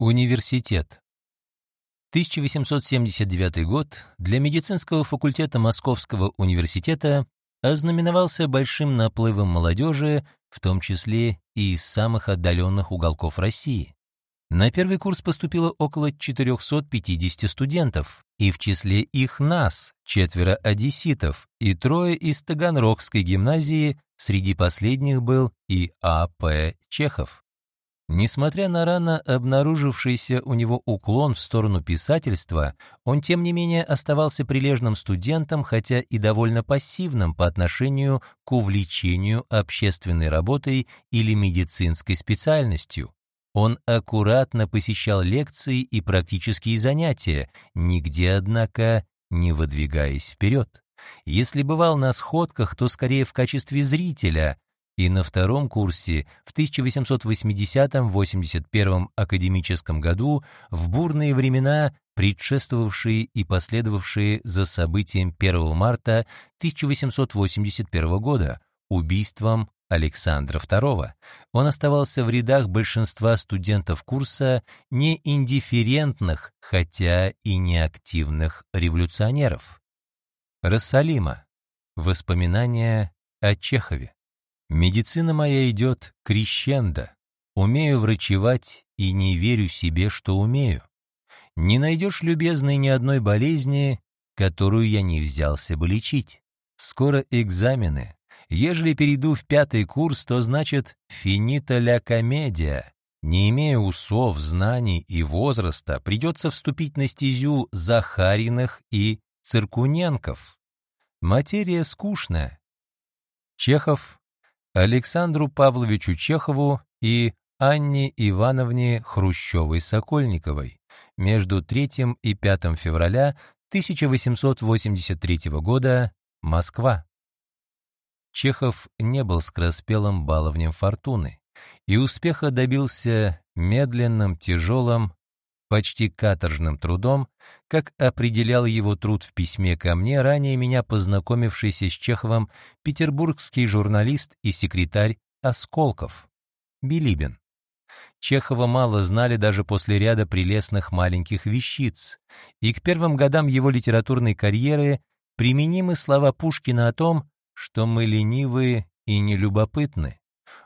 Университет. 1879 год для медицинского факультета Московского университета ознаменовался большим наплывом молодежи, в том числе и из самых отдаленных уголков России. На первый курс поступило около 450 студентов, и в числе их нас, четверо одесситов и трое из Таганрогской гимназии, среди последних был и А.П. Чехов. Несмотря на рано обнаружившийся у него уклон в сторону писательства, он тем не менее оставался прилежным студентом, хотя и довольно пассивным по отношению к увлечению общественной работой или медицинской специальностью. Он аккуратно посещал лекции и практические занятия, нигде, однако, не выдвигаясь вперед. Если бывал на сходках, то скорее в качестве зрителя, и на втором курсе в 1880-81 академическом году в бурные времена, предшествовавшие и последовавшие за событием 1 марта 1881 года, убийством Александра II. Он оставался в рядах большинства студентов курса не индифферентных, хотя и неактивных революционеров. Рассолимо. Воспоминания о Чехове. Медицина моя идет крещендо. Умею врачевать и не верю себе, что умею. Не найдешь, любезный, ни одной болезни, которую я не взялся бы лечить. Скоро экзамены. Ежели перейду в пятый курс, то значит «финита ля комедия». Не имея усов, знаний и возраста, придется вступить на стезю Захарьиных и Циркуненков. Материя скучная. Чехов Александру Павловичу Чехову и Анне Ивановне Хрущевой-Сокольниковой между 3 и 5 февраля 1883 года, Москва. Чехов не был скороспелым баловнем фортуны, и успеха добился медленным, тяжелым, почти каторжным трудом, как определял его труд в письме ко мне, ранее меня познакомившийся с Чеховым петербургский журналист и секретарь Осколков, Билибин. Чехова мало знали даже после ряда прелестных маленьких вещиц, и к первым годам его литературной карьеры применимы слова Пушкина о том, что мы ленивы и нелюбопытны.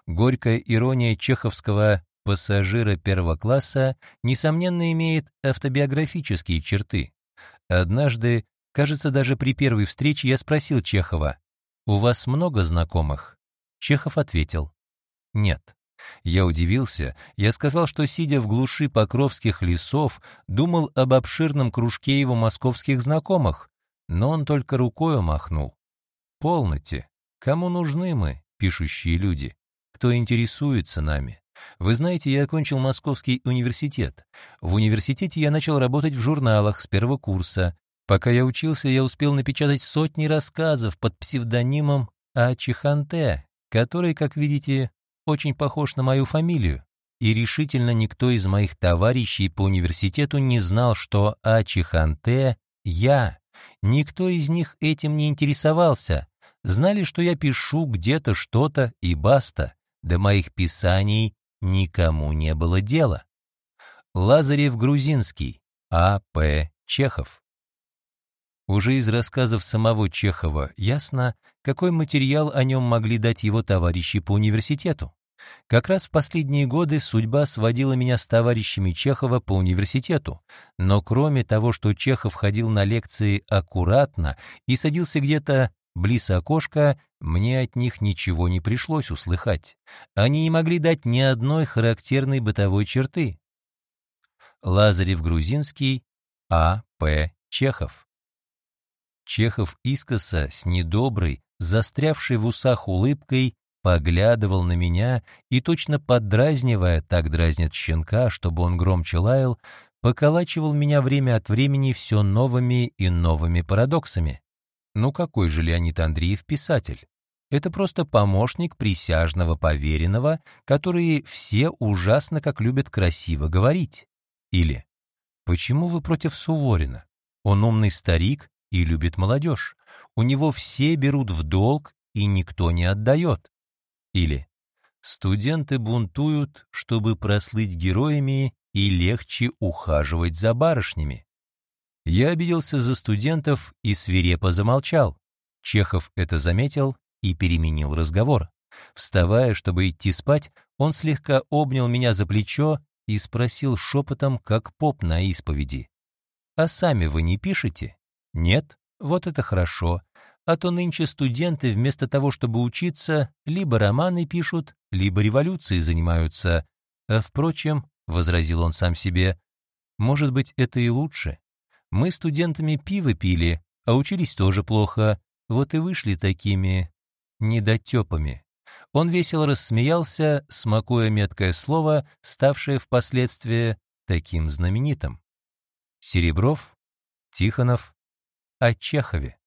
Горькая ирония чеховского пассажира первого класса, несомненно, имеет автобиографические черты. Однажды, кажется, даже при первой встрече я спросил Чехова, «У вас много знакомых?» Чехов ответил, «Нет». Я удивился, я сказал, что, сидя в глуши покровских лесов, думал об обширном кружке его московских знакомых, но он только рукой махнул. «Полноте, кому нужны мы, пишущие люди, кто интересуется нами?» Вы знаете, я окончил Московский университет. В университете я начал работать в журналах с первого курса. Пока я учился, я успел напечатать сотни рассказов под псевдонимом А. Который, как видите, очень похож на мою фамилию. И решительно никто из моих товарищей по университету не знал, что А. Я. Никто из них этим не интересовался. Знали, что я пишу где-то что-то и баста. До моих писаний никому не было дела. Лазарев Грузинский, А. П. Чехов. Уже из рассказов самого Чехова ясно, какой материал о нем могли дать его товарищи по университету. Как раз в последние годы судьба сводила меня с товарищами Чехова по университету, но кроме того, что Чехов ходил на лекции аккуратно и садился где-то Близ окошка мне от них ничего не пришлось услыхать. Они не могли дать ни одной характерной бытовой черты. Лазарев Грузинский, А. П. Чехов. Чехов искоса с недоброй, застрявшей в усах улыбкой, поглядывал на меня и, точно поддразнивая, так дразнит щенка, чтобы он громче лаял, поколачивал меня время от времени все новыми и новыми парадоксами. Ну какой же Леонид Андреев писатель? Это просто помощник присяжного поверенного, которые все ужасно как любят красиво говорить. Или «Почему вы против Суворина? Он умный старик и любит молодежь. У него все берут в долг, и никто не отдает». Или «Студенты бунтуют, чтобы прослыть героями и легче ухаживать за барышнями. Я обиделся за студентов и свирепо замолчал. Чехов это заметил и переменил разговор. Вставая, чтобы идти спать, он слегка обнял меня за плечо и спросил шепотом, как поп на исповеди. «А сами вы не пишете?» «Нет? Вот это хорошо. А то нынче студенты вместо того, чтобы учиться, либо романы пишут, либо революцией занимаются. А впрочем, — возразил он сам себе, — может быть, это и лучше. Мы студентами пиво пили, а учились тоже плохо, вот и вышли такими недотепами. Он весело рассмеялся, смакуя меткое слово, ставшее впоследствии таким знаменитым. Серебров, Тихонов, о Чехове.